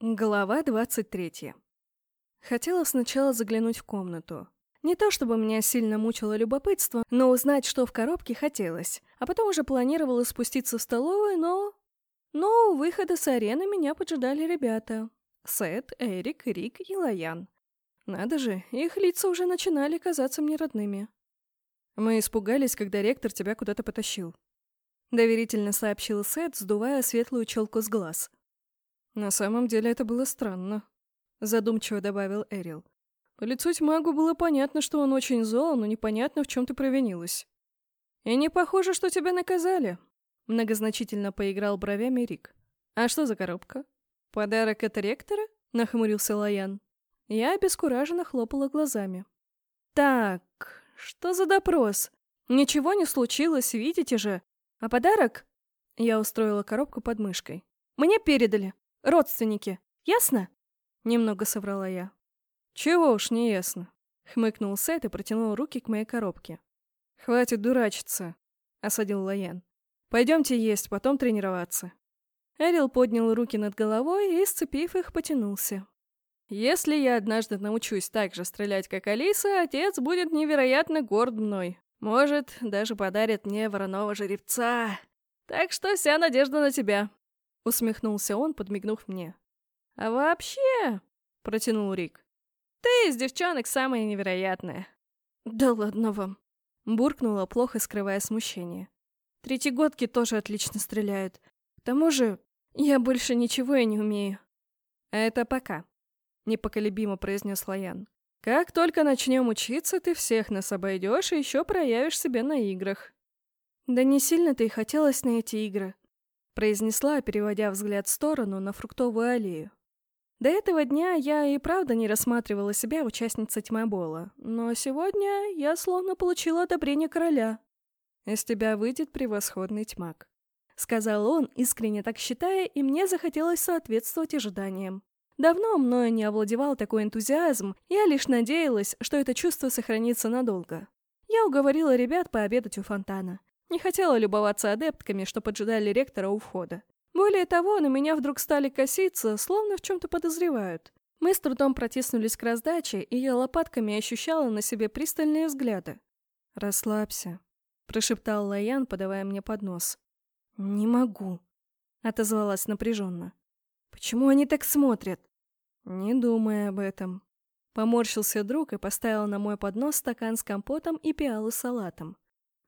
Глава 23. Хотела сначала заглянуть в комнату. Не то чтобы меня сильно мучило любопытство, но узнать, что в коробке, хотелось. А потом уже планировала спуститься в столовую, но... Но у выхода с арены меня поджидали ребята. Сет, Эрик, Рик и Лаян. Надо же, их лица уже начинали казаться мне родными. Мы испугались, когда ректор тебя куда-то потащил. Доверительно сообщил Сет, сдувая светлую челку с глаз. «На самом деле это было странно», — задумчиво добавил Эрил. «По лицу тьмагу было понятно, что он очень зол, но непонятно, в чем ты провинилась». «И не похоже, что тебя наказали», — многозначительно поиграл бровями Рик. «А что за коробка? Подарок от ректора?» — нахмурился Лаян. Я обескураженно хлопала глазами. «Так, что за допрос? Ничего не случилось, видите же. А подарок?» Я устроила коробку под мышкой. «Мне передали родственники. Ясно?» Немного соврала я. «Чего уж не ясно», — хмыкнул Сет и протянул руки к моей коробке. «Хватит дурачиться», — осадил Лоян. «Пойдемте есть, потом тренироваться». Эрил поднял руки над головой и, сцепив их, потянулся. «Если я однажды научусь так же стрелять, как Алиса, отец будет невероятно горд мной. Может, даже подарит мне вороного жеребца. Так что вся надежда на тебя». Усмехнулся он, подмигнув мне. «А вообще...» — протянул Рик. «Ты из девчонок самая невероятная». «Да ладно вам!» — буркнула, плохо скрывая смущение. «Третьегодки тоже отлично стреляют. К тому же, я больше ничего и не умею». «Это пока», — непоколебимо произнес Лоян. «Как только начнем учиться, ты всех нас обойдешь и еще проявишь себя на играх». «Да не сильно-то и хотелось на эти игры», произнесла, переводя взгляд в сторону на фруктовую аллею. До этого дня я и правда не рассматривала себя участницей тьмобола, но сегодня я словно получила одобрение короля. «Из тебя выйдет превосходный тьмак», — сказал он, искренне так считая, и мне захотелось соответствовать ожиданиям. Давно мною не овладевал такой энтузиазм, я лишь надеялась, что это чувство сохранится надолго. Я уговорила ребят пообедать у фонтана. Не хотела любоваться адептками, что поджидали ректора у входа. Более того, на меня вдруг стали коситься, словно в чем-то подозревают. Мы с трудом протиснулись к раздаче, и я лопатками ощущала на себе пристальные взгляды. «Расслабься», — прошептал Лаян, подавая мне поднос. «Не могу», — отозвалась напряженно. «Почему они так смотрят?» «Не думай об этом». Поморщился друг и поставил на мой поднос стакан с компотом и пиалу с салатом.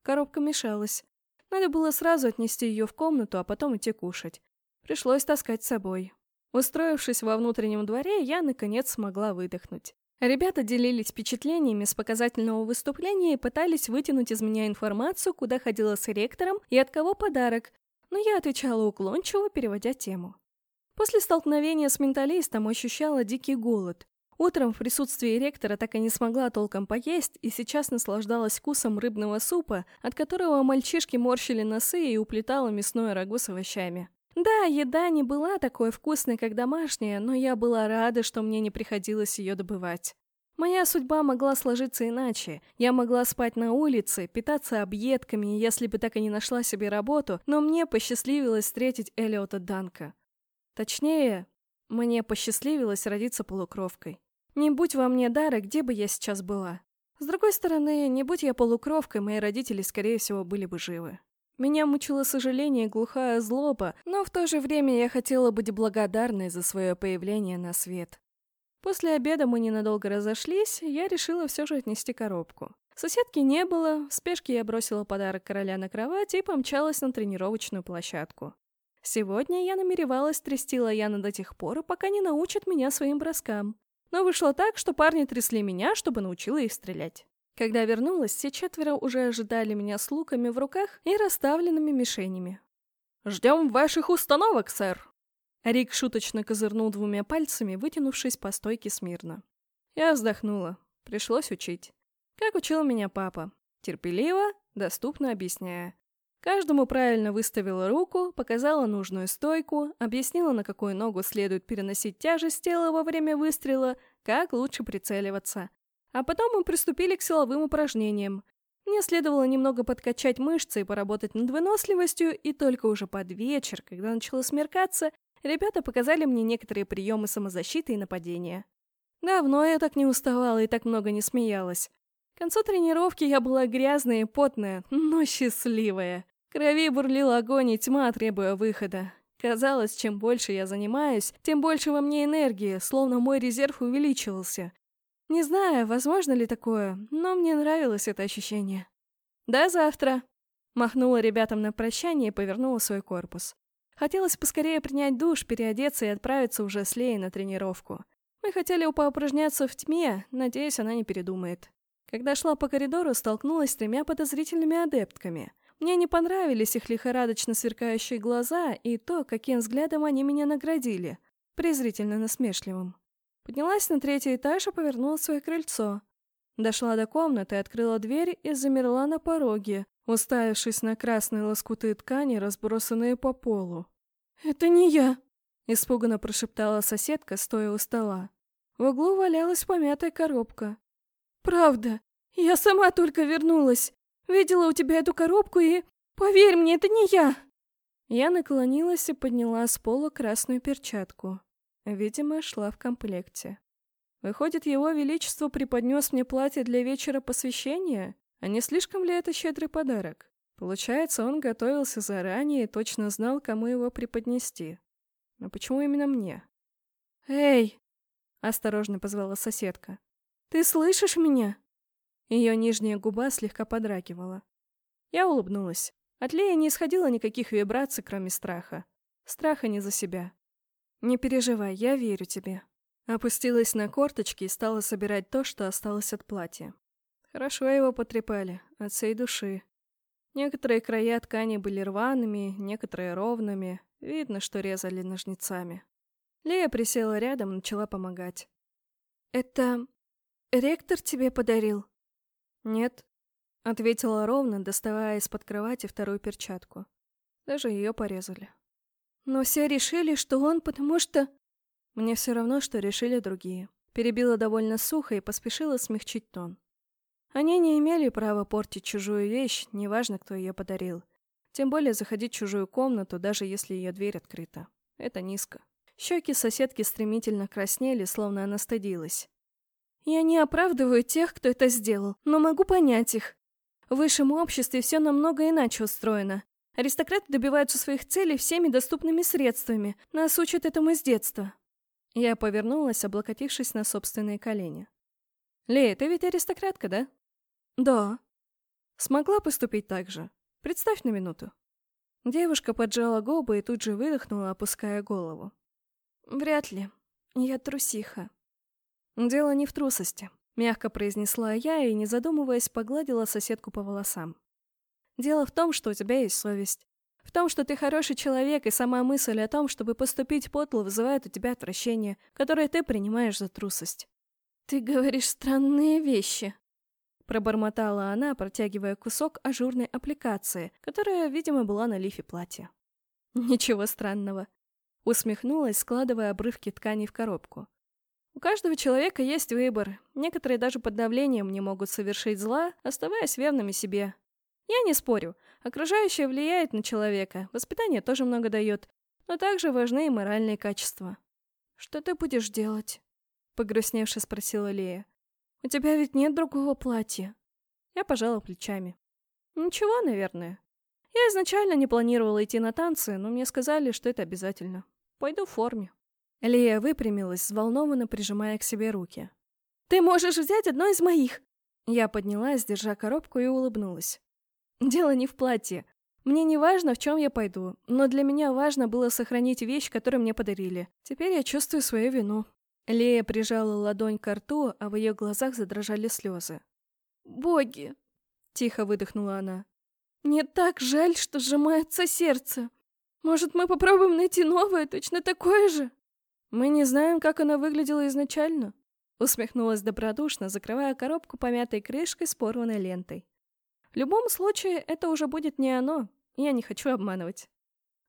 Коробка мешалась. Надо было сразу отнести ее в комнату, а потом идти кушать. Пришлось таскать с собой. Устроившись во внутреннем дворе, я, наконец, смогла выдохнуть. Ребята делились впечатлениями с показательного выступления и пытались вытянуть из меня информацию, куда ходила с ректором и от кого подарок, но я отвечала уклончиво, переводя тему. После столкновения с менталистом ощущала дикий голод. Утром в присутствии ректора так и не смогла толком поесть и сейчас наслаждалась вкусом рыбного супа, от которого мальчишки морщили носы и уплетала мясное рагу с овощами. Да, еда не была такой вкусной, как домашняя, но я была рада, что мне не приходилось ее добывать. Моя судьба могла сложиться иначе. Я могла спать на улице, питаться объедками, если бы так и не нашла себе работу, но мне посчастливилось встретить Элиота Данка. Точнее, мне посчастливилось родиться полукровкой. Не будь во мне дара, где бы я сейчас была? С другой стороны, не будь я полукровкой, мои родители, скорее всего, были бы живы. Меня мучило сожаление и глухая злоба, но в то же время я хотела быть благодарной за свое появление на свет. После обеда мы ненадолго разошлись, я решила все же отнести коробку. Соседки не было, в спешке я бросила подарок короля на кровать и помчалась на тренировочную площадку. Сегодня я намеревалась трясти Лаяна до тех пор, пока не научат меня своим броскам. Но вышло так, что парни трясли меня, чтобы научила их стрелять. Когда вернулась, все четверо уже ожидали меня с луками в руках и расставленными мишенями. «Ждем ваших установок, сэр!» Рик шуточно козырнул двумя пальцами, вытянувшись по стойке смирно. Я вздохнула. Пришлось учить. Как учил меня папа. Терпеливо, доступно объясняя. Каждому правильно выставила руку, показала нужную стойку, объяснила, на какую ногу следует переносить тяжесть тела во время выстрела, как лучше прицеливаться. А потом мы приступили к силовым упражнениям. Мне следовало немного подкачать мышцы и поработать над выносливостью, и только уже под вечер, когда начало смеркаться, ребята показали мне некоторые приемы самозащиты и нападения. Давно я так не уставала и так много не смеялась. К концу тренировки я была грязная и потная, но счастливая. Крови бурлил огонь и тьма, требуя выхода. Казалось, чем больше я занимаюсь, тем больше во мне энергии, словно мой резерв увеличивался. Не знаю, возможно ли такое, но мне нравилось это ощущение. «До завтра!» Махнула ребятам на прощание и повернула свой корпус. Хотелось поскорее принять душ, переодеться и отправиться уже с Леей на тренировку. Мы хотели поупражняться в тьме, надеюсь, она не передумает. Когда шла по коридору, столкнулась с тремя подозрительными адептками. Мне не понравились их лихорадочно сверкающие глаза и то, каким взглядом они меня наградили, презрительно насмешливым. Поднялась на третий этаж и повернула свое крыльцо. Дошла до комнаты, открыла дверь и замерла на пороге, уставившись на красные лоскуты ткани, разбросанные по полу. «Это не я!» — испуганно прошептала соседка, стоя у стола. В углу валялась помятая коробка. «Правда, я сама только вернулась. Видела у тебя эту коробку и... Поверь мне, это не я!» Я наклонилась и подняла с пола красную перчатку. Видимо, шла в комплекте. Выходит, его величество преподнес мне платье для вечера посвящения? А не слишком ли это щедрый подарок? Получается, он готовился заранее и точно знал, кому его преподнести. Но почему именно мне? «Эй!» — осторожно позвала соседка. «Ты слышишь меня?» Ее нижняя губа слегка подрагивала. Я улыбнулась. От Леи не исходило никаких вибраций, кроме страха. Страха не за себя. «Не переживай, я верю тебе». Опустилась на корточки и стала собирать то, что осталось от платья. Хорошо его потрепали, от всей души. Некоторые края ткани были рваными, некоторые ровными. Видно, что резали ножницами. Лея присела рядом и начала помогать. «Это... ректор тебе подарил?» «Нет», — ответила ровно, доставая из-под кровати вторую перчатку. Даже ее порезали. «Но все решили, что он, потому что...» «Мне все равно, что решили другие». Перебила довольно сухо и поспешила смягчить тон. Они не имели права портить чужую вещь, неважно, кто ее подарил. Тем более заходить в чужую комнату, даже если ее дверь открыта. Это низко. Щеки соседки стремительно краснели, словно она стыдилась. Я не оправдываю тех, кто это сделал, но могу понять их. В высшем обществе все намного иначе устроено. Аристократы добиваются своих целей всеми доступными средствами. Нас учат этому с детства. Я повернулась, облокотившись на собственные колени. «Лея, ты ведь аристократка, да?» «Да». «Смогла поступить так же? Представь на минуту». Девушка поджала губы и тут же выдохнула, опуская голову. «Вряд ли. Я трусиха». «Дело не в трусости», — мягко произнесла я и, не задумываясь, погладила соседку по волосам. «Дело в том, что у тебя есть совесть. В том, что ты хороший человек, и сама мысль о том, чтобы поступить подло, вызывает у тебя отвращение, которое ты принимаешь за трусость». «Ты говоришь странные вещи», — пробормотала она, протягивая кусок ажурной аппликации, которая, видимо, была на лифе платья. «Ничего странного», — усмехнулась, складывая обрывки ткани в коробку. У каждого человека есть выбор. Некоторые даже под давлением не могут совершить зла, оставаясь верными себе. Я не спорю. Окружающее влияет на человека, воспитание тоже много дает, но также важны и моральные качества. «Что ты будешь делать?» — погрустневше спросила Лея. «У тебя ведь нет другого платья». Я пожала плечами. «Ничего, наверное. Я изначально не планировала идти на танцы, но мне сказали, что это обязательно. Пойду в форме». Лия выпрямилась, взволнованно прижимая к себе руки. «Ты можешь взять одно из моих!» Я поднялась, держа коробку и улыбнулась. «Дело не в платье. Мне не важно, в чем я пойду, но для меня важно было сохранить вещь, которую мне подарили. Теперь я чувствую свою вину». Лея прижала ладонь к рту, а в ее глазах задрожали слезы. «Боги!» — тихо выдохнула она. «Мне так жаль, что сжимается сердце. Может, мы попробуем найти новое, точно такое же?» «Мы не знаем, как она выглядела изначально», — усмехнулась добродушно, закрывая коробку помятой крышкой с порванной лентой. «В любом случае, это уже будет не оно. Я не хочу обманывать».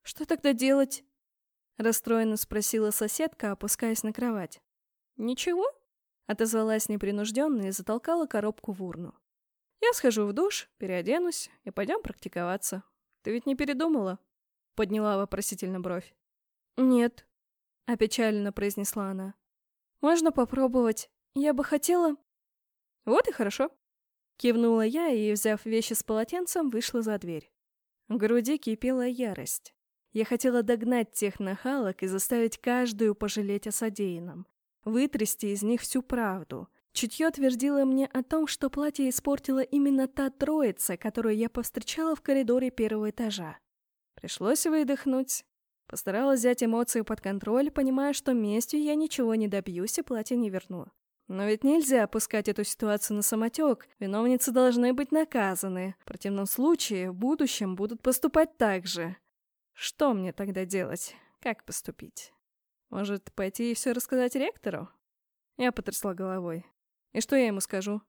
«Что тогда делать?» — расстроенно спросила соседка, опускаясь на кровать. «Ничего?» — отозвалась непринужденно и затолкала коробку в урну. «Я схожу в душ, переоденусь и пойдем практиковаться. Ты ведь не передумала?» — подняла вопросительно бровь. «Нет», — опечаленно произнесла она. «Можно попробовать. Я бы хотела...» «Вот и хорошо», — кивнула я и, взяв вещи с полотенцем, вышла за дверь. В груди кипела ярость. Я хотела догнать тех нахалок и заставить каждую пожалеть о содеянном, вытрясти из них всю правду. Чутье твердило мне о том, что платье испортила именно та троица, которую я повстречала в коридоре первого этажа. Пришлось выдохнуть. Постаралась взять эмоции под контроль, понимая, что местью я ничего не добьюсь и платье не верну. Но ведь нельзя опускать эту ситуацию на самотек. Виновницы должны быть наказаны. В противном случае в будущем будут поступать так же. Что мне тогда делать? Как поступить? Может, пойти и все рассказать ректору? Я потрясла головой. И что я ему скажу?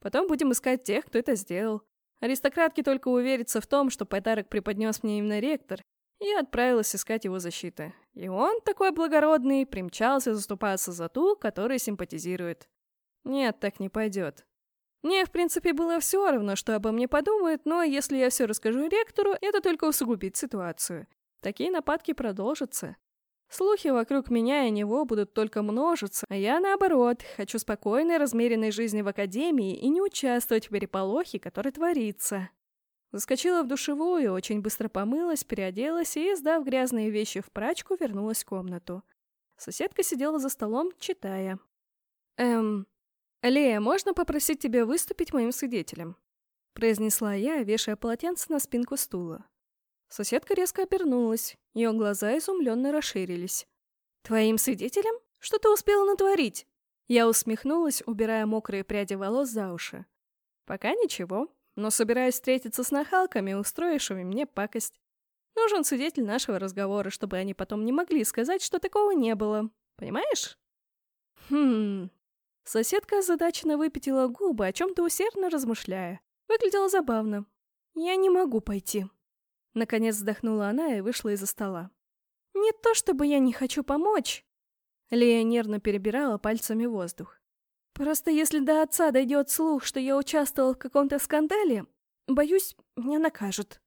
Потом будем искать тех, кто это сделал. Аристократки только уверятся в том, что подарок преподнес мне именно ректор, и отправилась искать его защиты. И он, такой благородный, примчался заступаться за ту, которая симпатизирует. Нет, так не пойдет. Мне, в принципе, было все равно, что обо мне подумают, но если я все расскажу ректору, это только усугубит ситуацию. Такие нападки продолжатся. Слухи вокруг меня и него будут только множиться, а я, наоборот, хочу спокойной, размеренной жизни в академии и не участвовать в переполохе, который творится. Заскочила в душевую, очень быстро помылась, переоделась и, сдав грязные вещи в прачку, вернулась в комнату. Соседка сидела за столом, читая. «Эм, Лея, можно попросить тебя выступить моим свидетелем?» произнесла я, вешая полотенце на спинку стула. Соседка резко обернулась, ее глаза изумленно расширились. «Твоим свидетелем? Что ты успела натворить?» Я усмехнулась, убирая мокрые пряди волос за уши. «Пока ничего но собираюсь встретиться с нахалками, устроившими мне пакость. Нужен свидетель нашего разговора, чтобы они потом не могли сказать, что такого не было. Понимаешь? Хм... Соседка озадаченно выпятила губы, о чем-то усердно размышляя. Выглядело забавно. «Я не могу пойти». Наконец вздохнула она и вышла из-за стола. «Не то чтобы я не хочу помочь». Лея нервно перебирала пальцами воздух. Просто если до отца дойдет слух, что я участвовал в каком-то скандале, боюсь, меня накажут.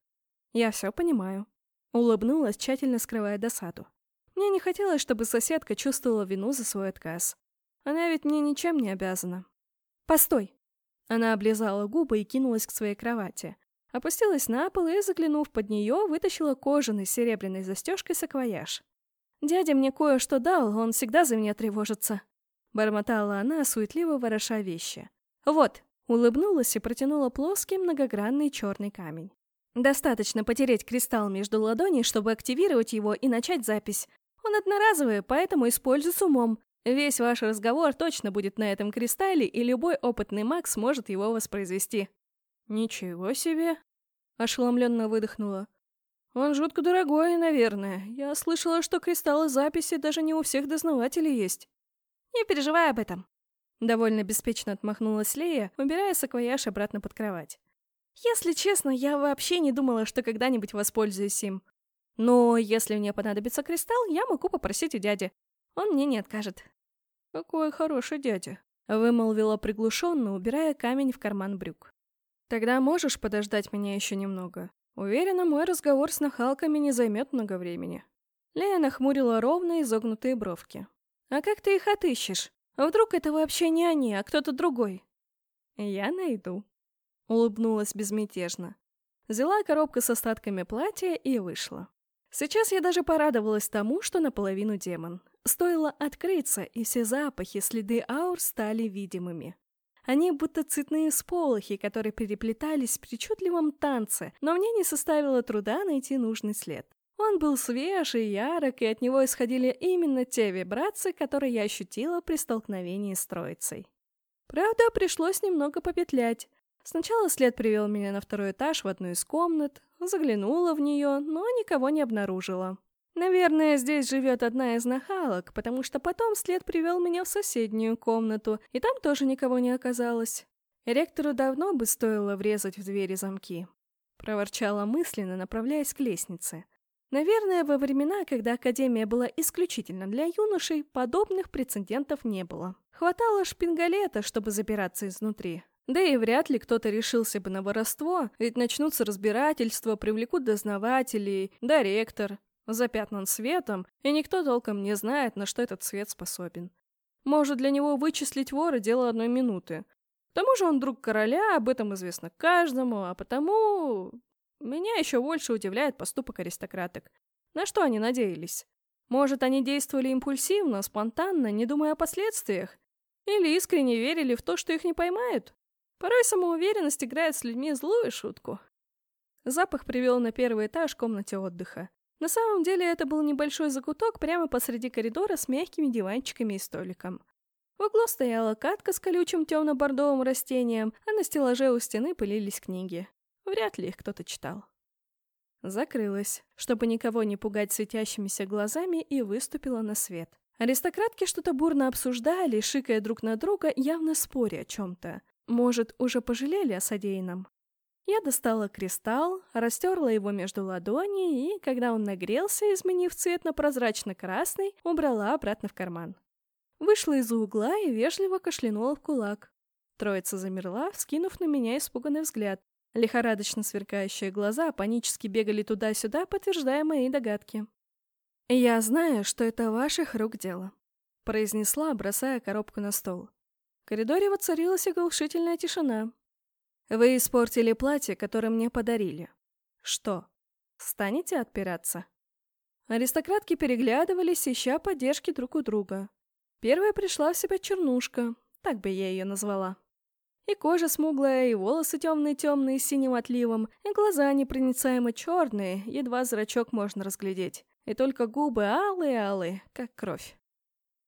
Я все понимаю. Улыбнулась, тщательно скрывая досаду. Мне не хотелось, чтобы соседка чувствовала вину за свой отказ. Она ведь мне ничем не обязана. «Постой!» Она облизала губы и кинулась к своей кровати. Опустилась на пол и, заглянув под нее, вытащила кожаный серебряной застежкой саквояж. «Дядя мне кое-что дал, он всегда за меня тревожится. Бормотала она, суетливо вороша вещи. «Вот!» — улыбнулась и протянула плоский многогранный черный камень. «Достаточно потереть кристалл между ладоней, чтобы активировать его и начать запись. Он одноразовый, поэтому используй с умом. Весь ваш разговор точно будет на этом кристалле, и любой опытный маг сможет его воспроизвести». «Ничего себе!» — ошеломленно выдохнула. «Он жутко дорогой, наверное. Я слышала, что кристаллы записи даже не у всех дознавателей есть». «Не переживай об этом!» Довольно беспечно отмахнулась Лея, убирая саквояж обратно под кровать. «Если честно, я вообще не думала, что когда-нибудь воспользуюсь им. Но если мне понадобится кристалл, я могу попросить у дяди. Он мне не откажет». «Какой хороший дядя!» — вымолвила приглушенно, убирая камень в карман брюк. «Тогда можешь подождать меня еще немного? Уверена, мой разговор с нахалками не займет много времени». Лея нахмурила ровно изогнутые бровки. «А как ты их отыщешь? Вдруг это вообще не они, а кто-то другой?» «Я найду», — улыбнулась безмятежно. Взяла коробку с остатками платья и вышла. Сейчас я даже порадовалась тому, что наполовину демон. Стоило открыться, и все запахи, следы аур стали видимыми. Они будто цветные сполохи, которые переплетались в причудливом танце, но мне не составило труда найти нужный след. Он был свеж и ярок, и от него исходили именно те вибрации, которые я ощутила при столкновении с троицей. Правда, пришлось немного попетлять. Сначала след привел меня на второй этаж в одну из комнат, заглянула в нее, но никого не обнаружила. Наверное, здесь живет одна из нахалок, потому что потом след привел меня в соседнюю комнату, и там тоже никого не оказалось. Ректору давно бы стоило врезать в двери замки. Проворчала мысленно, направляясь к лестнице. Наверное, во времена, когда Академия была исключительно для юношей, подобных прецедентов не было. Хватало шпингалета, чтобы запираться изнутри. Да и вряд ли кто-то решился бы на воровство, ведь начнутся разбирательства, привлекут дознавателей, да ректор. Запятнан светом, и никто толком не знает, на что этот свет способен. Может, для него вычислить вора – дело одной минуты. К тому же он друг короля, об этом известно каждому, а потому... Меня еще больше удивляет поступок аристократок. На что они надеялись? Может, они действовали импульсивно, спонтанно, не думая о последствиях? Или искренне верили в то, что их не поймают? Порой самоуверенность играет с людьми злую шутку. Запах привел на первый этаж комнате отдыха. На самом деле это был небольшой закуток прямо посреди коридора с мягкими диванчиками и столиком. В углу стояла катка с колючим темно-бордовым растением, а на стеллаже у стены пылились книги. Вряд ли их кто-то читал. Закрылась, чтобы никого не пугать светящимися глазами, и выступила на свет. Аристократки что-то бурно обсуждали, шикая друг на друга, явно споря о чем-то. Может, уже пожалели о содеянном? Я достала кристалл, растерла его между ладоней и, когда он нагрелся, изменив цвет на прозрачно-красный, убрала обратно в карман. Вышла из угла и вежливо кашлянула в кулак. Троица замерла, вскинув на меня испуганный взгляд. Лихорадочно сверкающие глаза панически бегали туда-сюда, подтверждая мои догадки. «Я знаю, что это ваших рук дело», — произнесла, бросая коробку на стол. В коридоре воцарилась оглушительная тишина. «Вы испортили платье, которое мне подарили. Что, станете отпираться?» Аристократки переглядывались, ища поддержки друг у друга. Первая пришла в себя чернушка, так бы я ее назвала. И кожа смуглая, и волосы темные-темные с синим отливом, и глаза непроницаемо черные, едва зрачок можно разглядеть. И только губы алые-алые, как кровь.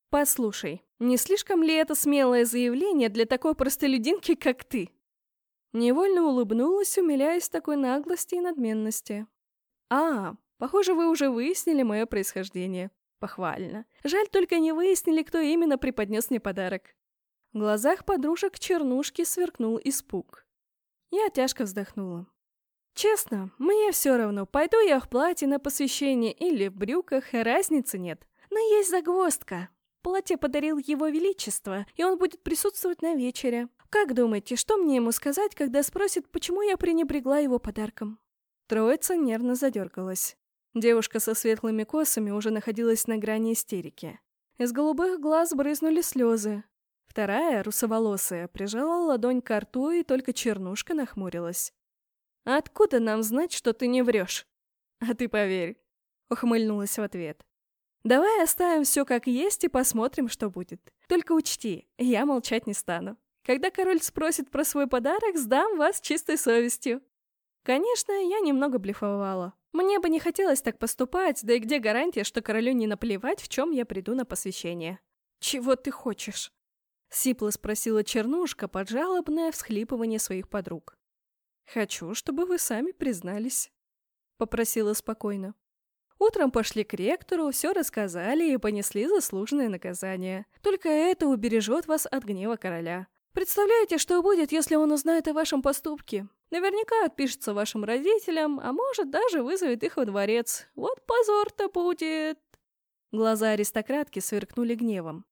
Послушай, не слишком ли это смелое заявление для такой простолюдинки, как ты? Невольно улыбнулась, умиляясь такой наглости и надменности. А, похоже, вы уже выяснили мое происхождение. Похвально. Жаль, только не выяснили, кто именно преподнес мне подарок. В глазах подружек чернушки сверкнул испуг. Я тяжко вздохнула. Честно, мне все равно, пойду я в платье на посвящение или в брюках, разницы нет. Но есть загвоздка. Платье подарил его величество, и он будет присутствовать на вечере. Как думаете, что мне ему сказать, когда спросит, почему я пренебрегла его подарком? Троица нервно задергалась. Девушка со светлыми косами уже находилась на грани истерики. Из голубых глаз брызнули слезы. Вторая, русоволосая, прижала ладонь к рту, и только чернушка нахмурилась. «Откуда нам знать, что ты не врешь?» «А ты поверь», — ухмыльнулась в ответ. «Давай оставим все как есть и посмотрим, что будет. Только учти, я молчать не стану. Когда король спросит про свой подарок, сдам вас чистой совестью». Конечно, я немного блефовала. Мне бы не хотелось так поступать, да и где гарантия, что королю не наплевать, в чем я приду на посвящение? «Чего ты хочешь?» Сипло спросила Чернушка под жалобное всхлипывание своих подруг. «Хочу, чтобы вы сами признались», — попросила спокойно. Утром пошли к ректору, все рассказали и понесли заслуженное наказание. Только это убережет вас от гнева короля. Представляете, что будет, если он узнает о вашем поступке? Наверняка отпишется вашим родителям, а может, даже вызовет их во дворец. Вот позор-то будет. Глаза аристократки сверкнули гневом.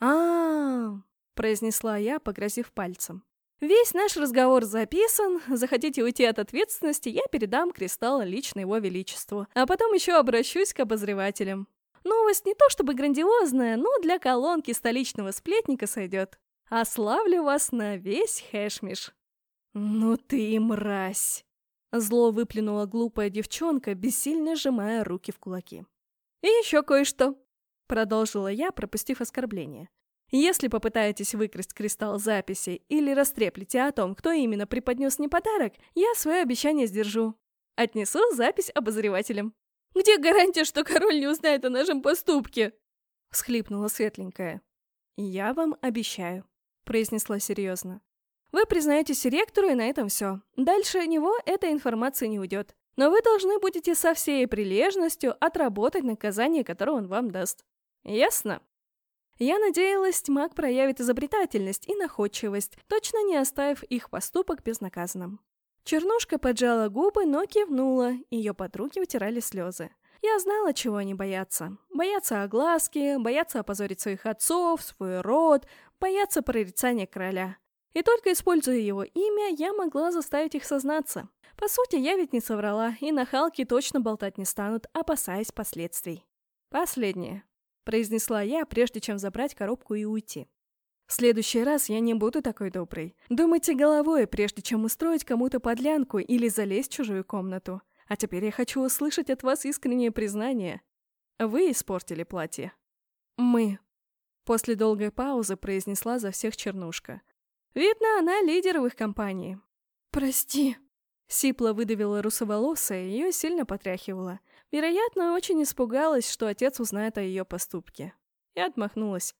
а, -а, -а произнесла я, погрозив пальцем. Весь наш разговор записан. Захотите уйти от ответственности, я передам кристалл лично его величеству. А потом еще обращусь к обозревателям. Новость не то чтобы грандиозная, но для колонки столичного сплетника сойдет. Ославлю вас на весь хэшмиш. Ну ты мразь! Зло выплюнула глупая девчонка, бессильно сжимая руки в кулаки. «И еще кое-что», — продолжила я, пропустив оскорбление. Если попытаетесь выкрасть кристалл записи или растреплете о том, кто именно преподнес мне подарок, я свое обещание сдержу. Отнесу запись обозревателям. «Где гарантия, что король не узнает о нашем поступке?» — всхлипнула светленькая. «Я вам обещаю», — произнесла серьезно. «Вы признаетесь ректору, и на этом все. Дальше него эта информация не уйдет. Но вы должны будете со всей прилежностью отработать наказание, которое он вам даст. Ясно?» Я надеялась, маг проявит изобретательность и находчивость, точно не оставив их поступок безнаказанным. Чернушка поджала губы, но кивнула, ее подруги утирали слезы. Я знала, чего они боятся. Боятся огласки, боятся опозорить своих отцов, свой род, боятся прорицания короля. И только используя его имя, я могла заставить их сознаться. По сути, я ведь не соврала, и нахалки точно болтать не станут, опасаясь последствий. «Последнее», — произнесла я, прежде чем забрать коробку и уйти. В следующий раз я не буду такой доброй. Думайте головой, прежде чем устроить кому-то подлянку или залезть в чужую комнату. А теперь я хочу услышать от вас искреннее признание. Вы испортили платье. Мы. После долгой паузы произнесла за всех Чернушка. Видно, она лидер в их компании. Прости. Сипла выдавила русоволосая, ее сильно потряхивала. Вероятно, очень испугалась, что отец узнает о ее поступке. И отмахнулась.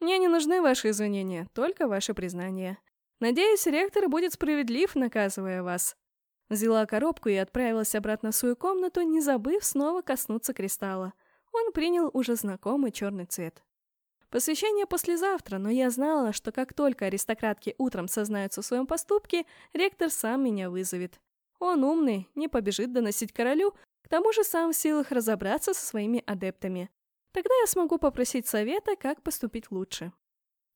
Мне не нужны ваши извинения, только ваше признание. Надеюсь, ректор будет справедлив, наказывая вас. Взяла коробку и отправилась обратно в свою комнату, не забыв снова коснуться кристалла. Он принял уже знакомый черный цвет. Посвящение послезавтра, но я знала, что как только аристократки утром сознаются в своем поступке, ректор сам меня вызовет. Он умный, не побежит доносить королю, к тому же сам в силах разобраться со своими адептами. Тогда я смогу попросить совета, как поступить лучше.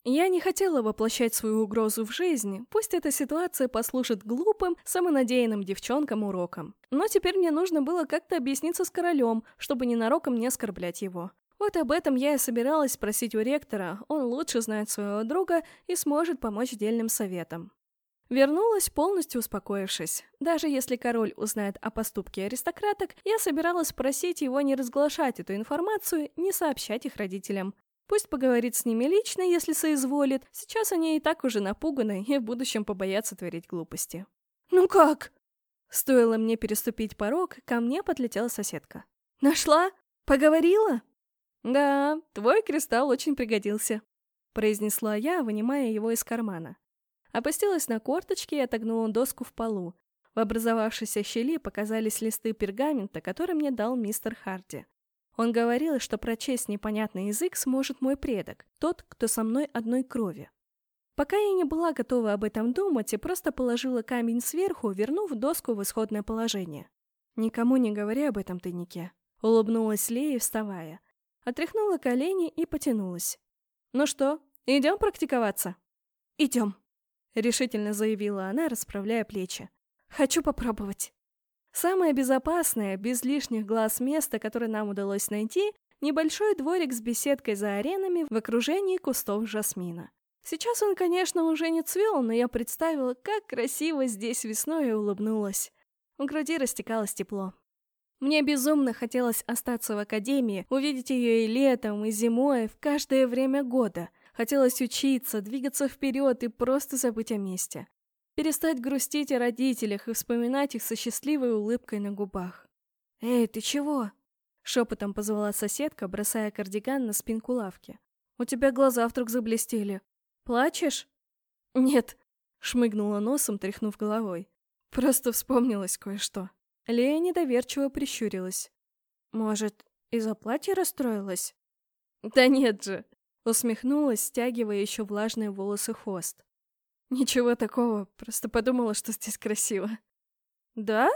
Я не хотела воплощать свою угрозу в жизнь, пусть эта ситуация послужит глупым, самонадеянным девчонкам уроком. Но теперь мне нужно было как-то объясниться с королем, чтобы ненароком не оскорблять его. Вот об этом я и собиралась спросить у ректора, он лучше знает своего друга и сможет помочь дельным советом. Вернулась, полностью успокоившись. Даже если король узнает о поступке аристократок, я собиралась просить его не разглашать эту информацию, не сообщать их родителям. Пусть поговорит с ними лично, если соизволит. Сейчас они и так уже напуганы и в будущем побоятся творить глупости. «Ну как?» Стоило мне переступить порог, ко мне подлетела соседка. «Нашла? Поговорила?» «Да, твой кристалл очень пригодился», — произнесла я, вынимая его из кармана. Опустилась на корточки и отогнула доску в полу. В образовавшейся щели показались листы пергамента, который мне дал мистер Харди. Он говорил, что прочесть непонятный язык сможет мой предок, тот, кто со мной одной крови. Пока я не была готова об этом думать и просто положила камень сверху, вернув доску в исходное положение. «Никому не говори об этом тайнике», — улыбнулась Лея, вставая. Отряхнула колени и потянулась. «Ну что, идем практиковаться?» «Идем», — решительно заявила она, расправляя плечи. «Хочу попробовать». Самое безопасное, без лишних глаз место, которое нам удалось найти, небольшой дворик с беседкой за аренами в окружении кустов жасмина. Сейчас он, конечно, уже не цвел, но я представила, как красиво здесь весной и улыбнулась. В груди растекалось тепло. Мне безумно хотелось остаться в академии, увидеть ее и летом, и зимой, в каждое время года — Хотелось учиться, двигаться вперед и просто забыть о месте. Перестать грустить о родителях и вспоминать их со счастливой улыбкой на губах. «Эй, ты чего?» Шепотом позвала соседка, бросая кардиган на спинку лавки. «У тебя глаза вдруг заблестели. Плачешь?» «Нет», — шмыгнула носом, тряхнув головой. «Просто вспомнилось кое-что». Лея недоверчиво прищурилась. «Может, из-за платья расстроилась?» «Да нет же!» Усмехнулась, стягивая еще влажные волосы хвост. Ничего такого, просто подумала, что здесь красиво. Да?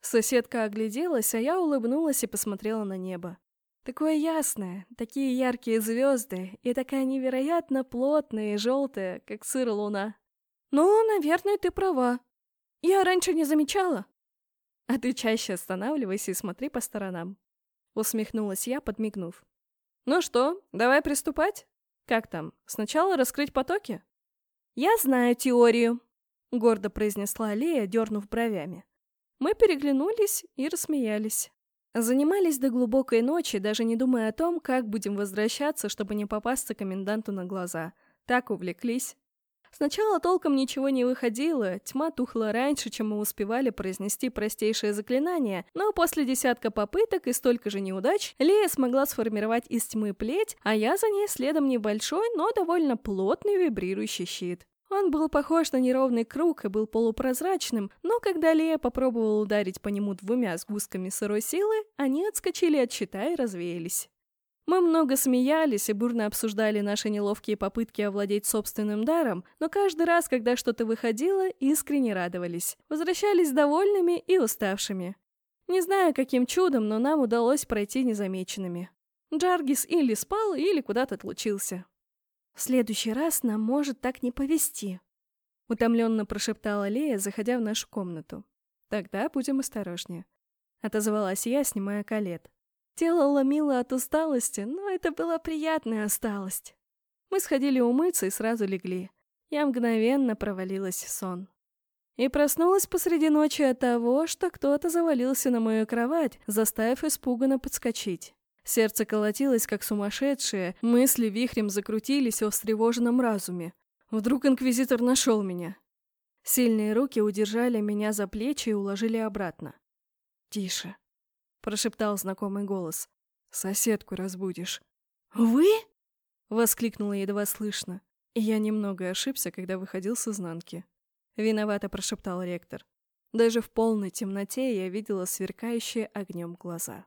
Соседка огляделась, а я улыбнулась и посмотрела на небо. Такое ясное, такие яркие звезды и такая невероятно плотная и желтая, как сыр луна. Ну, наверное, ты права. Я раньше не замечала. А ты чаще останавливайся и смотри по сторонам. Усмехнулась я, подмигнув. «Ну что, давай приступать? Как там, сначала раскрыть потоки?» «Я знаю теорию», — гордо произнесла Лея, дернув бровями. Мы переглянулись и рассмеялись. Занимались до глубокой ночи, даже не думая о том, как будем возвращаться, чтобы не попасться коменданту на глаза. Так увлеклись. Сначала толком ничего не выходило, тьма тухла раньше, чем мы успевали произнести простейшее заклинание, но после десятка попыток и столько же неудач Лея смогла сформировать из тьмы плеть, а я за ней следом небольшой, но довольно плотный вибрирующий щит. Он был похож на неровный круг и был полупрозрачным, но когда Лея попробовала ударить по нему двумя сгустками сырой силы, они отскочили от щита и развеялись. Мы много смеялись и бурно обсуждали наши неловкие попытки овладеть собственным даром, но каждый раз, когда что-то выходило, искренне радовались. Возвращались довольными и уставшими. Не знаю, каким чудом, но нам удалось пройти незамеченными. Джаргис или спал, или куда-то отлучился. «В следующий раз нам может так не повезти», — утомленно прошептала Лея, заходя в нашу комнату. Тогда будем осторожнее. Отозвалась я, снимая колет. Тело ломило от усталости, но это была приятная усталость. Мы сходили умыться и сразу легли. Я мгновенно провалилась в сон. И проснулась посреди ночи от того, что кто-то завалился на мою кровать, заставив испуганно подскочить. Сердце колотилось, как сумасшедшее, мысли вихрем закрутились о встревоженном разуме. Вдруг инквизитор нашел меня. Сильные руки удержали меня за плечи и уложили обратно. «Тише», — прошептал знакомый голос. «Соседку разбудишь». «Вы?» — воскликнула едва слышно. И я немного ошибся, когда выходил с изнанки. Виновато прошептал ректор. Даже в полной темноте я видела сверкающие огнем глаза.